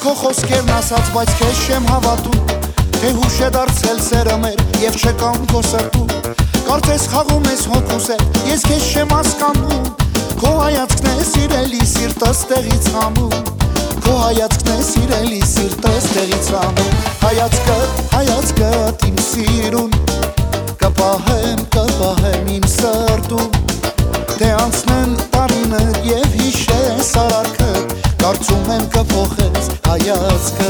քո խոսքերն ասած, բայց քեզ չեմ հավատում Թե հուշ է դարձել սերը մեր եւ չկան քո սրտում Կարծես խաղում ես հոգուս է, ես քեզ չեմ հասկանում Քո հայացքն է սիրելի սիրտս տեղից հանում Քո հայացքն է սիրելի կփոխես հայացքը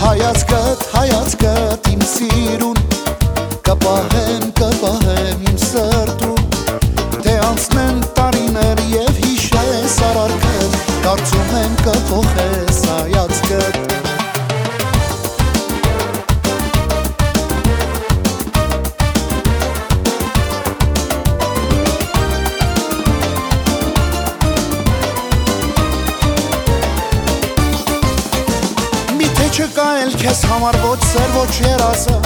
Հայացքը, հայացքը իմ սիրուն Կպահեմ, կպահեմ իմ սրտում Թե անցնեն տարիներ եւ հիշես արարքդ Կարծում եմ կփոխես հայացքդ չկա էլ քեզ համար ոչ սեր ոչ երազը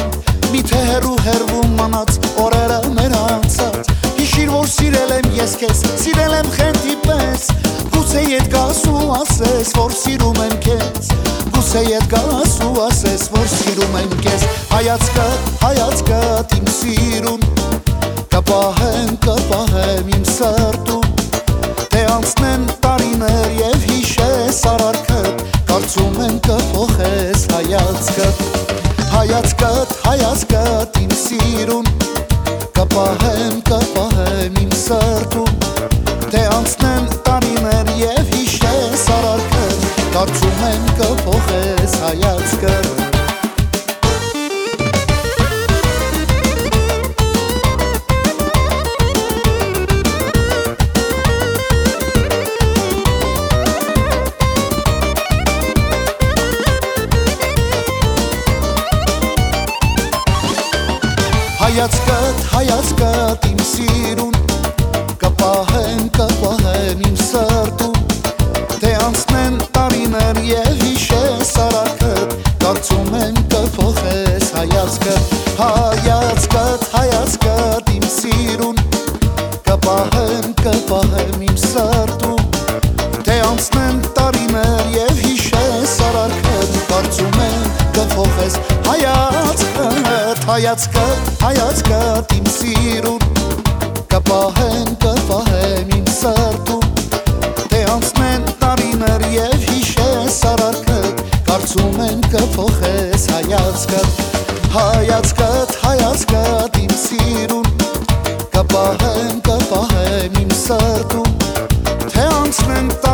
Միթե հերու հերվում մնաց օրերը մեր անցած Հիշիր որ սիրել եմ ես քեզ, սիրել եմ խենթի պես Գուցե ետ գաս ու ասես, որ սիրում եմ քեզ Գուցե ետ գաս ու ասես, որ սիրում եմ քեզ Հայացքը, հայացքը իմ սիրուն Կպահեմ, կպահեմ իմ սրտում հայացքդ Հայացքդ, հայացքդ իմ սիրուն Կպահեմ, կպահեմ իմ սրտում Թե անցնեն տարիներ եւ հիշես արարքդ Կարծում եմ կփոխես հայացքդ Հայացքդ, հայացքդ իմ սիրուն Կպահեմ, կպահեմ իմ սրտում Թե անցնեն տարիներ եւ հիշես արարքդ Կարծում եմ կփոխես հայացքդ Հայացքդ, հայացքդ իմ սիրուն Կպահեմ, Իսկ հայացքը, հայացքը իմ սիրուն Կպահեն, կպահեն իմ սրտում Թե անցնեն տարիներ և հիշես արարքը Կարծում են կփոխես հայացքը Հայացքը, հայացքը իմ սիրուն Կպահեն, կպահեն իմ սրտում Թե անցնեն տարիներ